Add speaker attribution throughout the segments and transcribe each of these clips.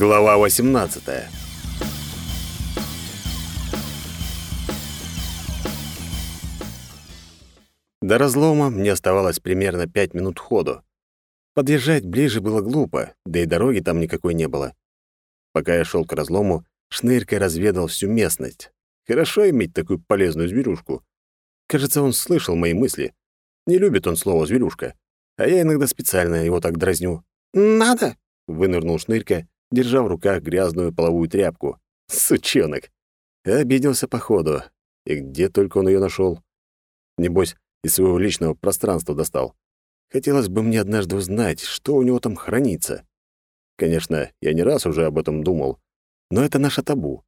Speaker 1: Глава 18. До разлома мне оставалось примерно пять минут ходу. Подъезжать ближе было глупо, да и дороги там никакой не было. Пока я шел к разлому, Шнырька разведал всю местность. Хорошо иметь такую полезную зверюшку. Кажется, он слышал мои мысли. Не любит он слово «зверюшка», а я иногда специально его так дразню. «Надо!» — вынырнул Шнырька держа в руках грязную половую тряпку. Сучонок! Обиделся походу. И где только он ее нашел. Небось, из своего личного пространства достал. Хотелось бы мне однажды узнать, что у него там хранится. Конечно, я не раз уже об этом думал, но это наше табу.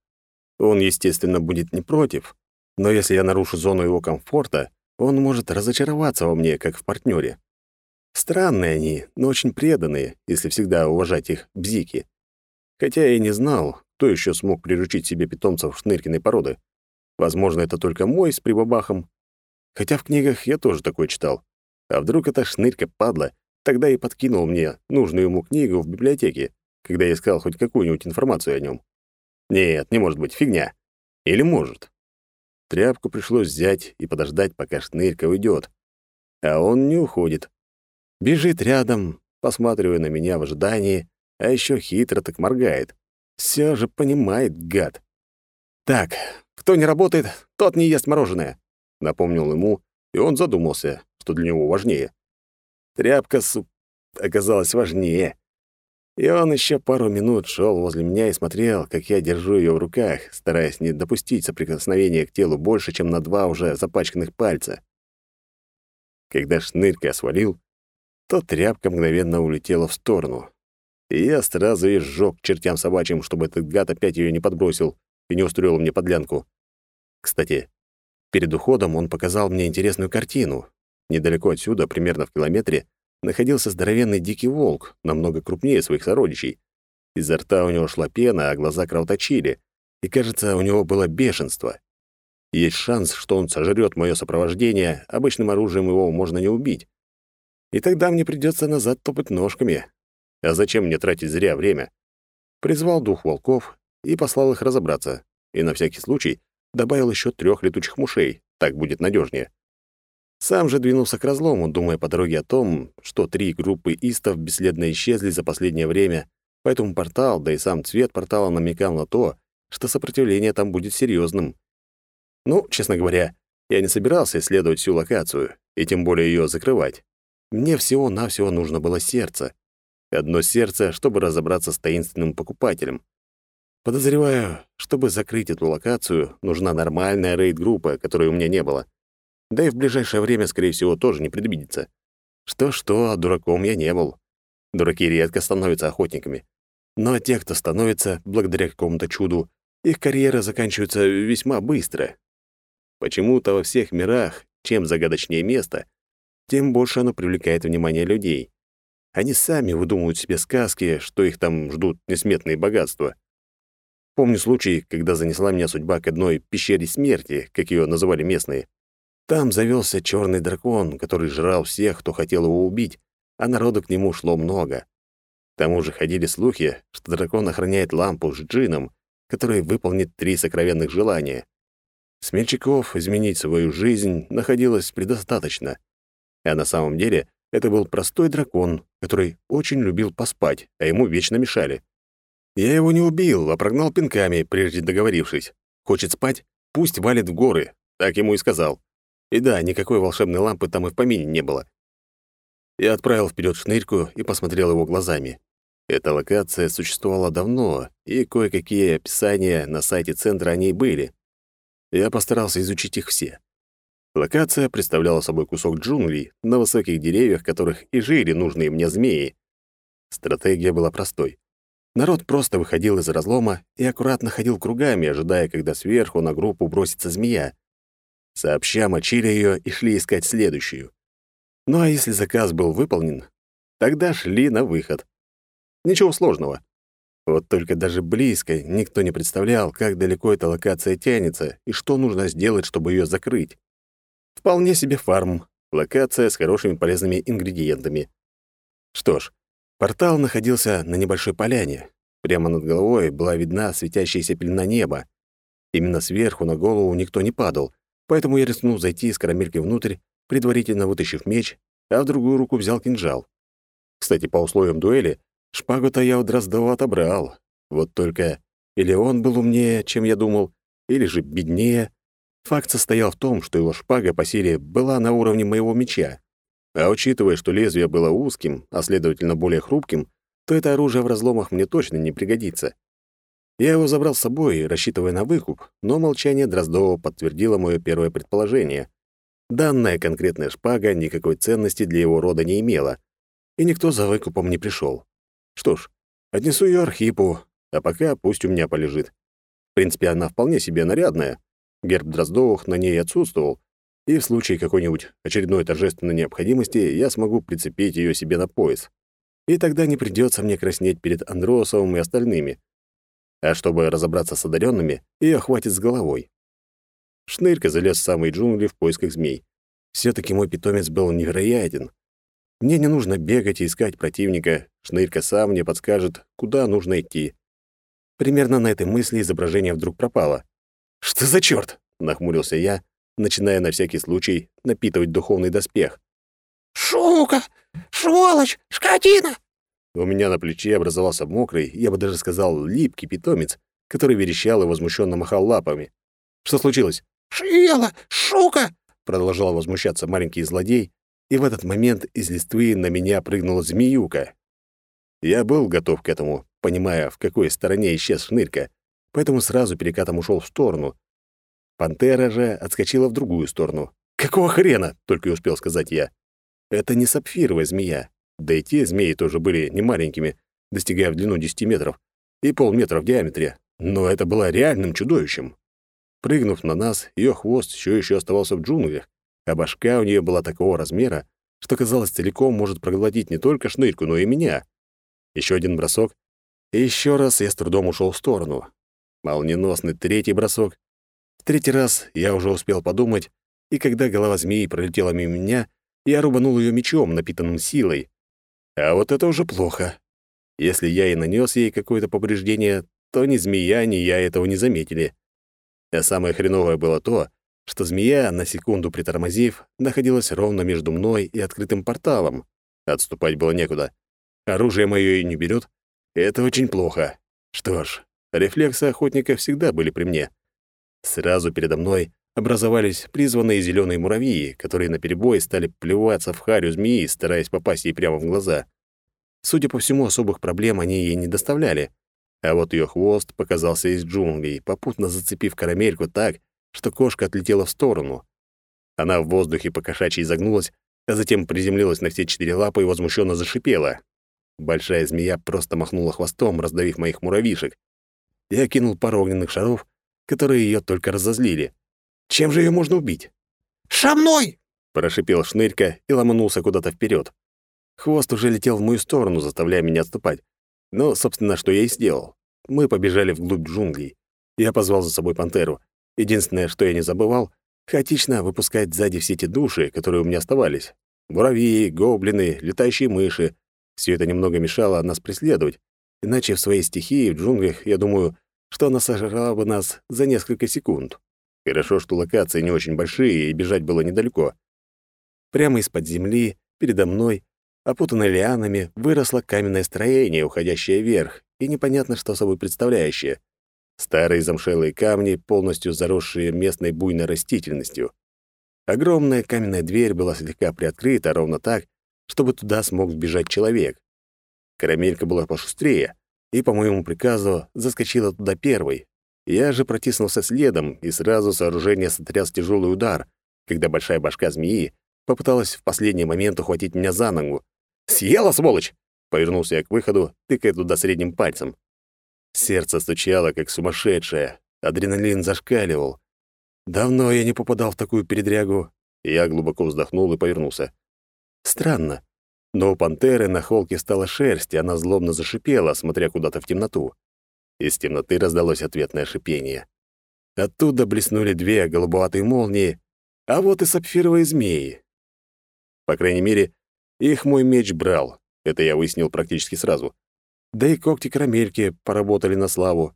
Speaker 1: Он, естественно, будет не против, но если я нарушу зону его комфорта, он может разочароваться во мне, как в партнере. Странные они, но очень преданные, если всегда уважать их бзики. Хотя я и не знал, кто еще смог приручить себе питомцев шныркиной породы. Возможно, это только мой с прибабахом. Хотя в книгах я тоже такое читал. А вдруг это шнырька падла, тогда и подкинул мне нужную ему книгу в библиотеке, когда я искал хоть какую-нибудь информацию о нем. Нет, не может быть, фигня. Или может. Тряпку пришлось взять и подождать, пока шнырька уйдет. А он не уходит. Бежит рядом, посматривая на меня в ожидании, а еще хитро так моргает. Все же понимает, гад. «Так, кто не работает, тот не ест мороженое», — напомнил ему, и он задумался, что для него важнее. Тряпка, суп, оказалась важнее. И он еще пару минут шел возле меня и смотрел, как я держу ее в руках, стараясь не допустить соприкосновения к телу больше, чем на два уже запачканных пальца. Когда шнырька свалил, то тряпка мгновенно улетела в сторону, и я сразу и сжёг чертям собачьим, чтобы этот гад опять ее не подбросил и не устроил мне подлянку. Кстати, перед уходом он показал мне интересную картину. Недалеко отсюда, примерно в километре, находился здоровенный дикий волк, намного крупнее своих сородичей. Изо рта у него шла пена, а глаза кровоточили, и, кажется, у него было бешенство. Есть шанс, что он сожрет мое сопровождение, обычным оружием его можно не убить. И тогда мне придется назад топать ножками, а зачем мне тратить зря время? Призвал дух волков и послал их разобраться. И на всякий случай добавил еще трех летучих мушей. Так будет надежнее. Сам же двинулся к разлому, думая по дороге о том, что три группы истов бесследно исчезли за последнее время, поэтому портал, да и сам цвет портала намекал на то, что сопротивление там будет серьезным. Ну, честно говоря, я не собирался исследовать всю локацию, и тем более ее закрывать. Мне всего-навсего нужно было сердце одно сердце, чтобы разобраться с таинственным покупателем. Подозреваю, чтобы закрыть эту локацию, нужна нормальная рейд-группа, которой у меня не было. Да и в ближайшее время, скорее всего, тоже не предвидится. Что-что, а дураком я не был. Дураки редко становятся охотниками. Но те, кто становится, благодаря какому-то чуду, их карьера заканчивается весьма быстро. Почему-то во всех мирах, чем загадочнее место, тем больше оно привлекает внимание людей. Они сами выдумывают себе сказки, что их там ждут несметные богатства. Помню случай, когда занесла меня судьба к одной пещере смерти, как ее называли местные. Там завелся черный дракон, который жрал всех, кто хотел его убить, а народу к нему шло много. К тому же ходили слухи, что дракон охраняет лампу с джином, который выполнит три сокровенных желания. Смельчаков изменить свою жизнь находилось предостаточно. А на самом деле это был простой дракон, который очень любил поспать, а ему вечно мешали. Я его не убил, а прогнал пинками, прежде договорившись. Хочет спать? Пусть валит в горы. Так ему и сказал. И да, никакой волшебной лампы там и в помине не было. Я отправил вперед шнырьку и посмотрел его глазами. Эта локация существовала давно, и кое-какие описания на сайте центра о ней были. Я постарался изучить их все. Локация представляла собой кусок джунглей, на высоких деревьях которых и жили нужные мне змеи. Стратегия была простой. Народ просто выходил из разлома и аккуратно ходил кругами, ожидая, когда сверху на группу бросится змея. Сообща мочили ее и шли искать следующую. Ну а если заказ был выполнен, тогда шли на выход. Ничего сложного. Вот только даже близко никто не представлял, как далеко эта локация тянется и что нужно сделать, чтобы ее закрыть. Вполне себе фарм, локация с хорошими полезными ингредиентами. Что ж, портал находился на небольшой поляне. Прямо над головой была видна светящаяся пелена неба. Именно сверху на голову никто не падал, поэтому я рискнул зайти с карамелькой внутрь, предварительно вытащив меч, а в другую руку взял кинжал. Кстати, по условиям дуэли, шпагу-то я у Дроздова отобрал. Вот только или он был умнее, чем я думал, или же беднее. Факт состоял в том, что его шпага по силе была на уровне моего меча. А учитывая, что лезвие было узким, а следовательно более хрупким, то это оружие в разломах мне точно не пригодится. Я его забрал с собой, рассчитывая на выкуп, но молчание Дроздова подтвердило мое первое предположение. Данная конкретная шпага никакой ценности для его рода не имела, и никто за выкупом не пришел. Что ж, отнесу ее Архипу, а пока пусть у меня полежит. В принципе, она вполне себе нарядная. Герб Дроздовых на ней отсутствовал, и в случае какой-нибудь очередной торжественной необходимости я смогу прицепить ее себе на пояс. И тогда не придется мне краснеть перед Андросовым и остальными. А чтобы разобраться с одаренными, ее хватит с головой. Шнырька залез в самые джунгли в поисках змей. все таки мой питомец был невероятен. Мне не нужно бегать и искать противника, Шнырька сам мне подскажет, куда нужно идти. Примерно на этой мысли изображение вдруг пропало. «Что за чёрт?» — нахмурился я, начиная на всякий случай напитывать духовный доспех.
Speaker 2: «Шука! Сволочь! Скотина!»
Speaker 1: У меня на плече образовался мокрый, я бы даже сказал, липкий питомец, который верещал и возмущенно махал лапами. «Что случилось?»
Speaker 2: «Съела! Шука!»
Speaker 1: — продолжал возмущаться маленький злодей, и в этот момент из листвы на меня прыгнула змеюка. Я был готов к этому, понимая, в какой стороне исчез шнырька, поэтому сразу перекатом ушел в сторону, Пантера же отскочила в другую сторону. «Какого хрена?» — только и успел сказать я. «Это не сапфировая змея. Да и те змеи тоже были не маленькими, достигая в длину 10 метров и полметра в диаметре. Но это было реальным чудовищем. Прыгнув на нас, ее хвост все еще оставался в джунглях, а башка у нее была такого размера, что, казалось, целиком может проглотить не только шнырьку, но и меня. Еще один бросок, и еще раз я с трудом ушел в сторону. Молниеносный третий бросок, в третий раз я уже успел подумать, и когда голова змеи пролетела мимо меня, я рубанул ее мечом, напитанным силой. А вот это уже плохо. Если я и нанес ей какое-то повреждение, то ни змея, ни я этого не заметили. А самое хреновое было то, что змея, на секунду притормозив, находилась ровно между мной и открытым порталом. Отступать было некуда. Оружие мое и не берет. Это очень плохо. Что ж, рефлексы охотника всегда были при мне. Сразу передо мной образовались призванные зеленые муравьи, которые наперебой стали плеваться в харю змеи, стараясь попасть ей прямо в глаза. Судя по всему, особых проблем они ей не доставляли. А вот ее хвост показался из джунглей, попутно зацепив карамельку так, что кошка отлетела в сторону. Она в воздухе покошачьи изогнулась, а затем приземлилась на все четыре лапы и возмущенно зашипела. Большая змея просто махнула хвостом, раздавив моих муравьишек. Я кинул пару огненных шаров, которые ее только разозлили. Чем же ее можно убить?
Speaker 2: «Шамной!»
Speaker 1: — прошипел Шнырька и ломанулся куда-то вперед. Хвост уже летел в мою сторону, заставляя меня отступать. Но, собственно, что я и сделал. Мы побежали вглубь джунглей. Я позвал за собой пантеру. Единственное, что я не забывал, хаотично выпускать сзади все те души, которые у меня оставались. Муравьи, гоблины, летающие мыши. Все это немного мешало нас преследовать. Иначе в своей стихии в джунглях, я думаю, что она сожрала бы нас за несколько секунд. Хорошо, что локации не очень большие, и бежать было недалеко. Прямо из-под земли, передо мной, опутанное лианами, выросло каменное строение, уходящее вверх, и непонятно, что собой представляющее. Старые замшелые камни, полностью заросшие местной буйной растительностью. Огромная каменная дверь была слегка приоткрыта ровно так, чтобы туда смог сбежать человек. Карамелька была пошустрее, и по моему приказу заскочила туда первой. Я же протиснулся следом, и сразу сооружение сотряс тяжелый удар, когда большая башка змеи попыталась в последний момент ухватить меня за ногу. «Съела, сволочь!» — повернулся я к выходу, тыкая туда средним пальцем. Сердце стучало, как сумасшедшее, адреналин зашкаливал. Давно я не попадал в такую передрягу. Я глубоко вздохнул и повернулся. Странно, но у пантеры на холке стала шерсть, и она злобно зашипела, смотря куда-то в темноту. Из темноты раздалось ответное шипение. Оттуда блеснули две голубоватые молнии, а вот и сапфировые змеи. По крайней мере, их мой меч брал. Это я выяснил практически сразу. Да и когти карамельки поработали на славу.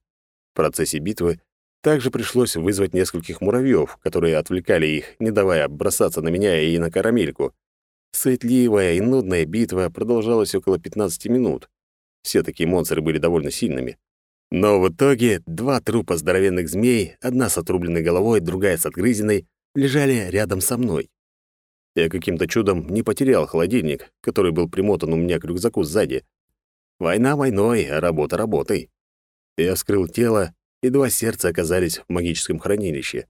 Speaker 1: В процессе битвы также пришлось вызвать нескольких муравьев, которые отвлекали их, не давая бросаться на меня и на карамельку. Суетливая и нудная битва продолжалась около 15 минут. Все такие монстры были довольно сильными. Но в итоге два трупа здоровенных змей, одна с отрубленной головой, другая с отгрызенной, лежали рядом со мной. Я каким-то чудом не потерял холодильник, который был примотан у меня к рюкзаку сзади. Война войной, а работа работой. Я вскрыл тело, и два сердца оказались в магическом хранилище.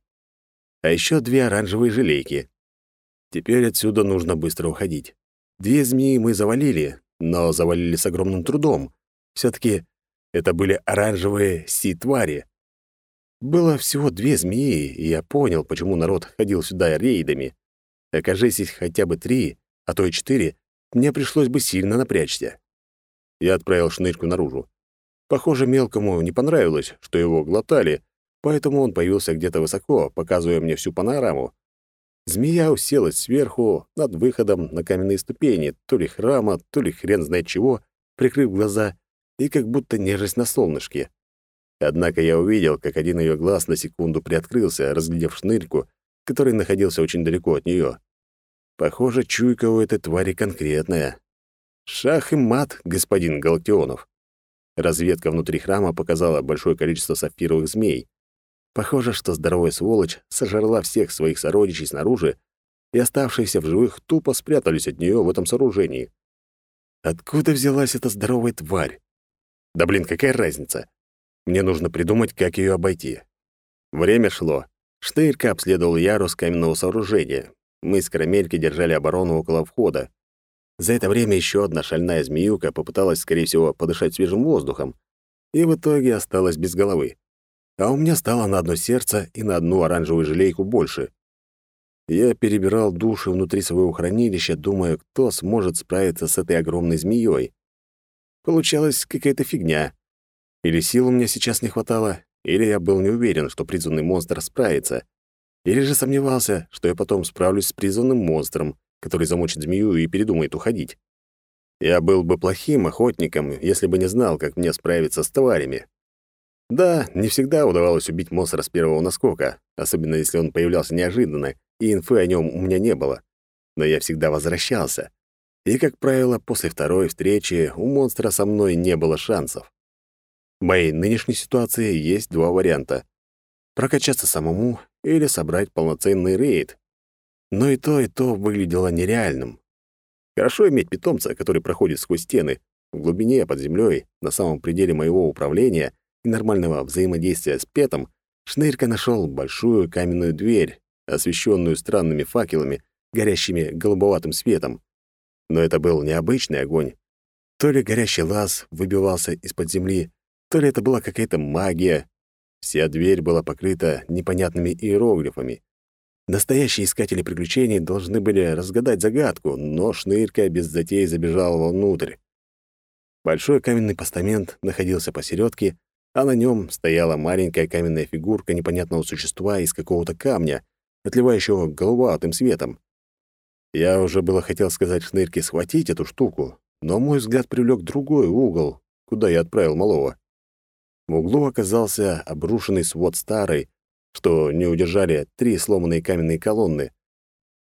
Speaker 1: А еще две оранжевые желейки. Теперь отсюда нужно быстро уходить. Две змеи мы завалили, но завалили с огромным трудом. все таки это были оранжевые си-твари. Было всего две змеи, и я понял, почему народ ходил сюда рейдами. Окажись их хотя бы три, а то и четыре, мне пришлось бы сильно напрячься. Я отправил шнырьку наружу. Похоже, мелкому не понравилось, что его глотали, поэтому он появился где-то высоко, показывая мне всю панораму. Змея уселась сверху, над выходом на каменные ступени, то ли храма, то ли хрен знает чего, прикрыв глаза и как будто нежесть на солнышке. Однако я увидел, как один ее глаз на секунду приоткрылся, разглядев шнырьку, который находился очень далеко от нее. Похоже, чуйка у этой твари конкретная. Шах и мат, господин Галактионов. Разведка внутри храма показала большое количество сапфировых змей. Похоже, что здоровая сволочь сожрала всех своих сородичей снаружи, и оставшиеся в живых тупо спрятались от нее в этом сооружении. Откуда взялась эта здоровая тварь? Да блин, какая разница? Мне нужно придумать, как ее обойти. Время шло. Штырька обследовал ярус каменного сооружения. Мы с Карамельки держали оборону около входа. За это время еще одна шальная змеюка попыталась, скорее всего, подышать свежим воздухом, и в итоге осталась без головы а у меня стало на одно сердце и на одну оранжевую желейку больше. Я перебирал души внутри своего хранилища, думая, кто сможет справиться с этой огромной змеей. Получалась какая-то фигня. Или сил у меня сейчас не хватало, или я был не уверен, что призванный монстр справится, или же сомневался, что я потом справлюсь с призванным монстром, который замочит змею и передумает уходить. Я был бы плохим охотником, если бы не знал, как мне справиться с тварями. Да, не всегда удавалось убить монстра с первого наскока, особенно если он появлялся неожиданно, и инфы о нем у меня не было. Но я всегда возвращался. И, как правило, после второй встречи у монстра со мной не было шансов. В моей нынешней ситуации есть два варианта. Прокачаться самому или собрать полноценный рейд. Но и то, и то выглядело нереальным. Хорошо иметь питомца, который проходит сквозь стены, в глубине, под землей, на самом пределе моего управления — и нормального взаимодействия с Петом, Шнырька нашел большую каменную дверь, освещенную странными факелами, горящими голубоватым светом. Но это был необычный огонь. То ли горящий лаз выбивался из-под земли, то ли это была какая-то магия. Вся дверь была покрыта непонятными иероглифами. Настоящие искатели приключений должны были разгадать загадку, но Шнырька без затей забежал вовнутрь. Большой каменный постамент находился посередке, а на нем стояла маленькая каменная фигурка непонятного существа из какого-то камня, отливающего голубоватым светом. Я уже было хотел сказать Шнырке схватить эту штуку, но мой взгляд привлек другой угол, куда я отправил малого. В углу оказался обрушенный свод старый, что не удержали три сломанные каменные колонны,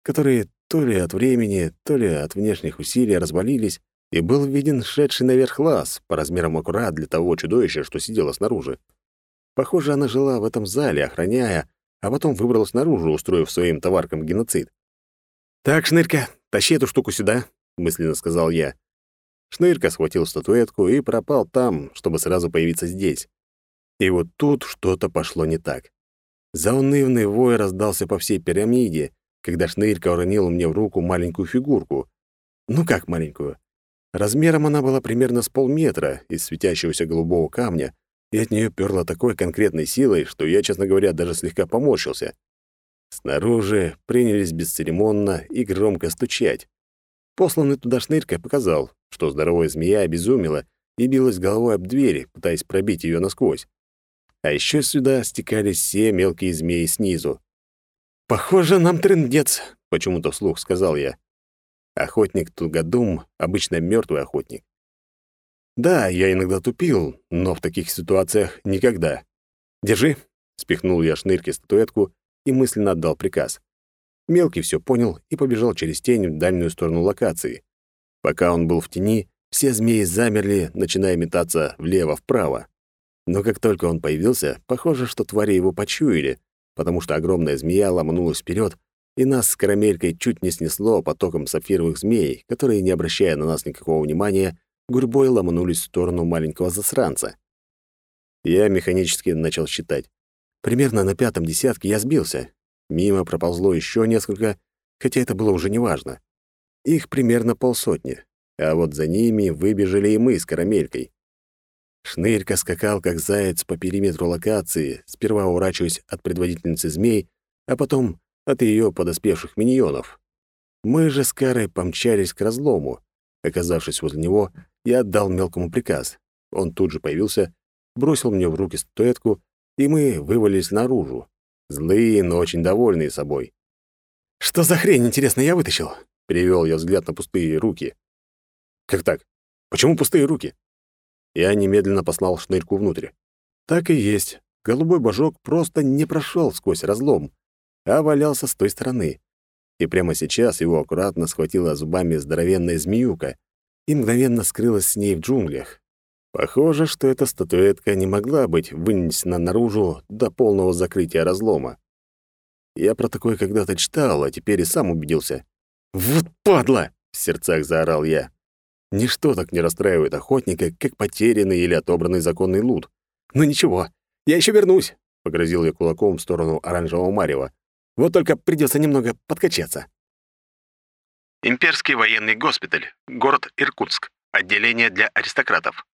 Speaker 1: которые то ли от времени, то ли от внешних усилий развалились и был виден шедший наверх лаз, по размерам аккурат для того чудовища, что сидело снаружи. Похоже, она жила в этом зале, охраняя, а потом выбралась наружу, устроив своим товаркам геноцид. «Так, Шнырька, тащи эту штуку сюда», — мысленно сказал я. Шнырька схватил статуэтку и пропал там, чтобы сразу появиться здесь. И вот тут что-то пошло не так. Заунывный вой раздался по всей пирамиде, когда Шнырька уронил мне в руку маленькую фигурку. Ну как маленькую? Размером она была примерно с полметра из светящегося голубого камня, и от нее перло такой конкретной силой, что я, честно говоря, даже слегка поморщился. Снаружи принялись бесцеремонно и громко стучать. Посланный туда шнырька показал, что здоровая змея обезумела и билась головой об дверь, пытаясь пробить ее насквозь. А еще сюда стекались все мелкие змеи снизу. «Похоже, нам трындец», — почему-то вслух сказал я. Охотник Тугодум — обычно мертвый охотник. Да, я иногда тупил, но в таких ситуациях никогда. «Держи», — спихнул я шнырки статуэтку и мысленно отдал приказ. Мелкий все понял и побежал через тень в дальнюю сторону локации. Пока он был в тени, все змеи замерли, начиная метаться влево-вправо. Но как только он появился, похоже, что твари его почуяли, потому что огромная змея ломанулась вперед, и нас с карамелькой чуть не снесло потоком сапфировых змей, которые, не обращая на нас никакого внимания, гурьбой ломанулись в сторону маленького засранца. Я механически начал считать. Примерно на пятом десятке я сбился. Мимо проползло еще несколько, хотя это было уже неважно. Их примерно полсотни. А вот за ними выбежали и мы с карамелькой. Шнырька скакал, как заяц, по периметру локации, сперва урачиваясь от предводительницы змей, а потом от ее подоспевших миньонов. Мы же с Карой помчались к разлому. Оказавшись возле него, я отдал мелкому приказ. Он тут же появился, бросил мне в руки статуэтку, и мы вывалились наружу. Злые, но очень довольные собой. «Что за хрень, интересно, я вытащил?» — перевел я взгляд на пустые руки. «Как так? Почему пустые руки?» Я немедленно послал шнырьку внутрь. Так и есть. Голубой божок просто не прошел сквозь разлом, а валялся с той стороны. И прямо сейчас его аккуратно схватила зубами здоровенная змеюка и мгновенно скрылась с ней в джунглях. Похоже, что эта статуэтка не могла быть вынесена наружу до полного закрытия разлома. Я про такое когда-то читал, а теперь и сам убедился. «Вот падла!» — в сердцах заорал я. Ничто так не расстраивает охотника, как потерянный или отобранный законный лут. «Ну ничего, я еще вернусь», — погрозил я кулаком в сторону оранжевого марева. «Вот только придется немного подкачаться». Имперский военный госпиталь, город Иркутск, отделение для аристократов.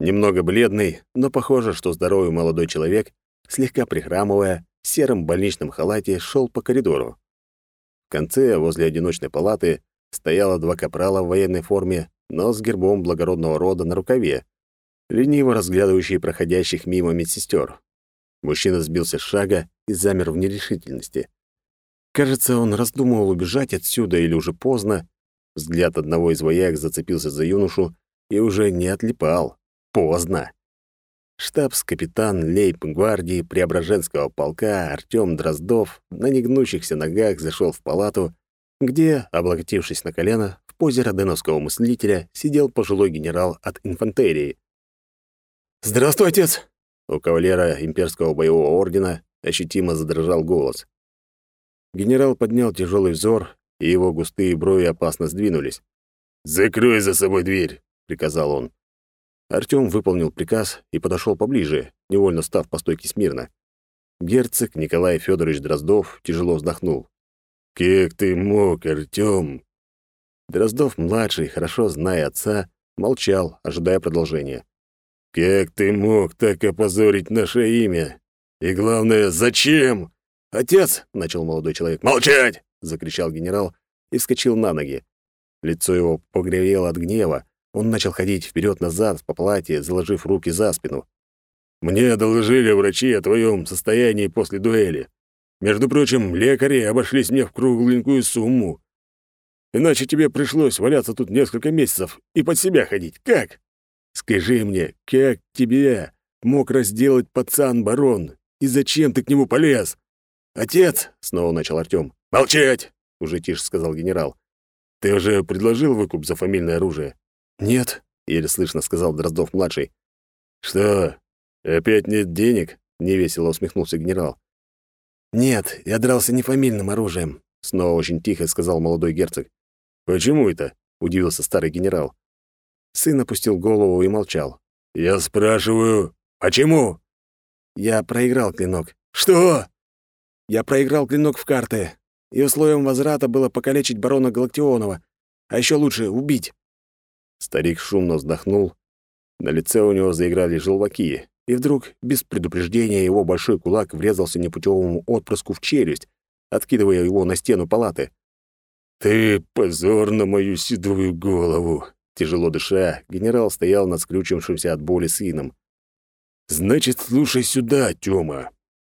Speaker 1: Немного бледный, но похоже, что здоровый молодой человек, слегка прихрамывая, в сером больничном халате шел по коридору. В конце, возле одиночной палаты, стояло два капрала в военной форме, но с гербом благородного рода на рукаве, лениво разглядывающие проходящих мимо медсестер. Мужчина сбился с шага и замер в нерешительности. Кажется, он раздумывал убежать отсюда или уже поздно. Взгляд одного из вояк зацепился за юношу и уже не отлипал. Поздно. Штабс-капитан лейб-гвардии Преображенского полка Артём Дроздов на негнущихся ногах зашел в палату где, облокотившись на колено, в позе роденовского мыслителя сидел пожилой генерал от инфантерии. «Здравствуй, отец!» У кавалера имперского боевого ордена ощутимо задрожал голос. Генерал поднял тяжелый взор, и его густые брови опасно сдвинулись. «Закрой за собой дверь!» — приказал он. Артём выполнил приказ и подошел поближе, невольно став по стойке смирно. Герцог Николай Федорович Дроздов тяжело вздохнул. «Как ты мог, Артём?» Дроздов-младший, хорошо зная отца, молчал, ожидая продолжения. «Как ты мог так опозорить наше имя? И главное, зачем?» «Отец!» — начал молодой человек. «Молчать!» — закричал генерал и вскочил на ноги. Лицо его погревело от гнева. Он начал ходить вперед назад по палате, заложив руки за спину. «Мне доложили врачи о твоем состоянии после дуэли. Между прочим, лекари обошлись мне в кругленькую сумму. Иначе тебе пришлось валяться тут несколько месяцев и под себя ходить. Как? Скажи мне, как тебя мог разделать пацан-барон? И зачем ты к нему полез? Отец, снова начал Артём. Молчать, уже тише сказал генерал. Ты уже предложил выкуп за фамильное оружие? Нет, еле слышно сказал Дроздов-младший. Что, опять нет денег? невесело усмехнулся генерал. «Нет, я дрался не фамильным оружием», — снова очень тихо сказал молодой герцог. «Почему это?» — удивился старый генерал. Сын опустил голову и молчал. «Я спрашиваю, почему?» «Я проиграл клинок». «Что?» «Я проиграл клинок в карты, и условием возврата было покалечить барона Галактионова, а еще лучше — убить». Старик шумно вздохнул. На лице у него заиграли желваки, и вдруг, без предупреждения, его большой кулак врезался непутевому отпрыску в челюсть, откидывая его на стену палаты. «Ты позор на мою седую голову!» Тяжело дыша, генерал стоял над скрючившимся от боли сыном. «Значит, слушай сюда, Тёма.